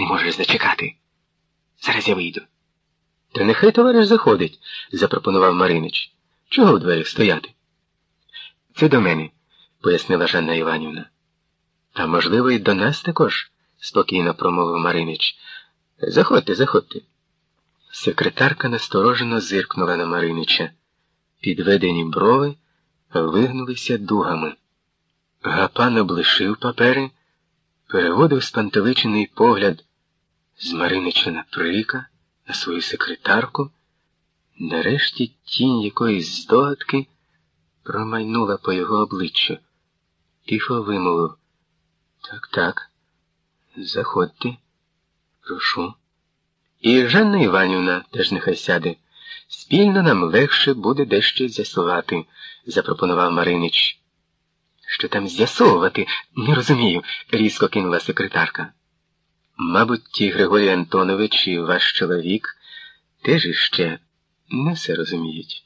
Не можеш зачекати. Зараз я вийду. Та нехай товариш заходить, запропонував Маринич. Чого в дверях стояти? Це до мене, пояснила Жанна Іванівна. Та, можливо, і до нас також, спокійно промовив Маринич. Заходьте, заходьте. Секретарка насторожено зиркнула на Маринича. Підведені брови вигнулися дугами. Гапан облишив папери, переводив спантеличений погляд з Маринича на свою секретарку. Нарешті тінь якоїсь здогадки промайнула по його обличчю. Тихо вимовив. Так, так, заходьте, прошу. І Жанна Іванівна теж нехай сяде. Спільно нам легше буде дещо з'ясувати, запропонував Маринич. Що там з'ясовувати, не розумію, різко кинула секретарка. Мабуть, ті Григорій Антонович і ваш чоловік теж іще не все розуміють.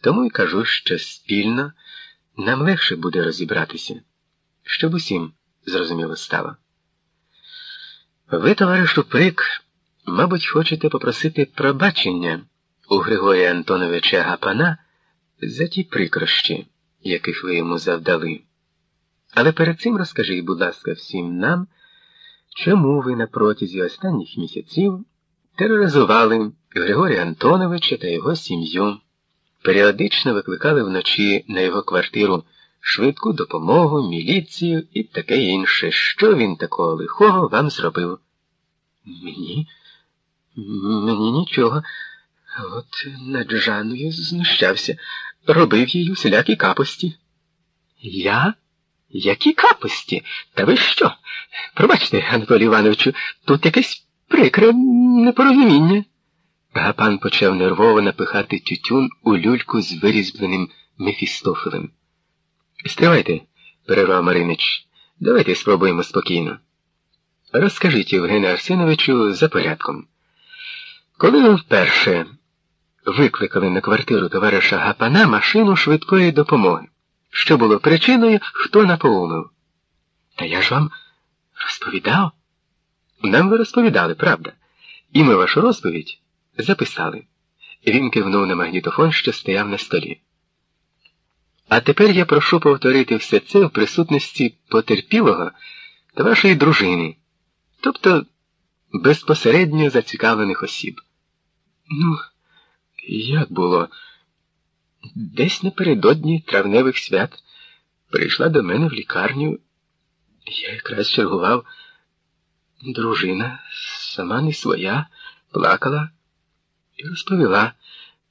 Тому й кажу, що спільно нам легше буде розібратися, щоб усім зрозуміло стало. Ви, товаришу Прик, мабуть, хочете попросити пробачення у Григорія Антоновича Гапана за ті прикрощі, яких ви йому завдали. Але перед цим розкажіть, будь ласка, всім нам, чому ви на протязі останніх місяців тероризували Григорія Антоновича та його сім'ю, періодично викликали вночі на його квартиру швидку допомогу, міліцію і таке інше. Що він такого лихого вам зробив? Мені? Мені нічого. От над Жанною знущався, робив їй усілякі капості. Я? Які капості? Та ви що? Пробачте, Анатолій Івановичу, тут якесь прикре непорозуміння. Гапан почав нервово напихати тютюн у люльку з вирізбленим Мефістофелем. Стривайте, перервав Маринич. Давайте спробуємо спокійно. Розкажіть Євгене Арсеновичу за порядком. Коли ви вперше викликали на квартиру товариша Гапана машину швидкої допомоги, що було причиною, хто напоумив? Та я ж вам розповідав? Нам ви розповідали, правда, і ми вашу розповідь записали. Він кивнув на магнітофон, що стояв на столі. А тепер я прошу повторити все це в присутності потерпілого та вашої дружини, тобто безпосередньо зацікавлених осіб. Ну, як було? Десь напередодні травневих свят прийшла до мене в лікарню. Я якраз чергував. Дружина, сама не своя, плакала і розповіла,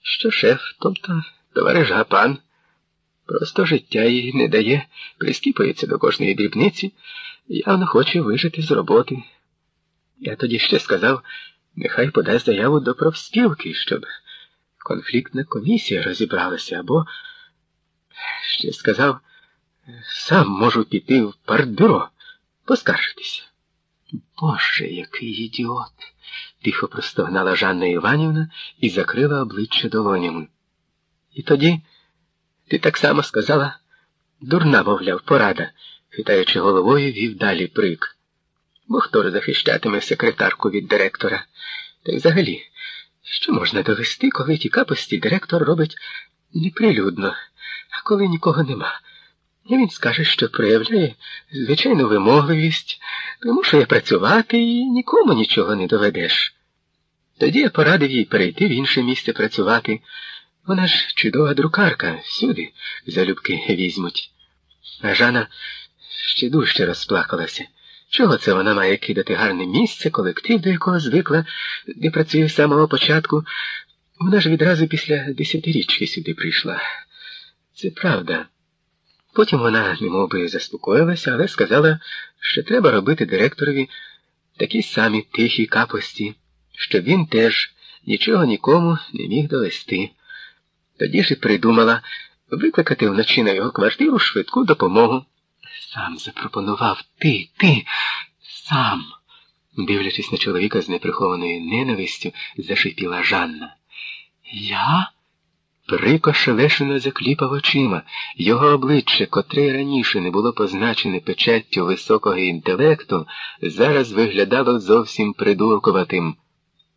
що шеф, тобто товариш Гапан, просто життя їй не дає, прискіпується до кожної дрібниці, явно хоче вижити з роботи. Я тоді ще сказав, нехай подасть заяву до профспілки, щоб конфліктна комісія розібралася, або ще сказав, сам можу піти в партбюро, поскаржитися. Боже, який ідіот! тихо простогнала Жанна Іванівна і закрила обличчя долонями. І тоді ти так само сказала, дурна, мовляв, порада, хитаючи головою, вів далі прик. Бо хто захищатиме секретарку від директора? Та й взагалі, що можна довести, коли ті капості директор робить неприлюдно, а коли нікого нема? І він скаже, що проявляє звичайну вимогливість, примушує працювати і нікому нічого не доведеш. Тоді я порадив їй перейти в інше місце працювати. Вона ж чудова друкарка, всюди залюбки візьмуть. А Жана ще дужче розплакалася. Чого це вона має кидати гарне місце, колектив, до якого звикла, де працює з самого початку? Вона ж відразу після десятирічки сюди прийшла. Це правда. Потім вона немов би заспокоїлася, але сказала, що треба робити директорові такі самі тихі капості, щоб він теж нічого нікому не міг довести. Тоді ж і придумала викликати вночі на його квартиру швидку допомогу. Сам запропонував ти, ти, сам, дивлячись на чоловіка з неприхованою ненавистю, зашипіла Жанна. Я? Рико шелешено закліпав очима, його обличчя, котре раніше не було позначене печаттю високого інтелекту, зараз виглядало зовсім придуркуватим.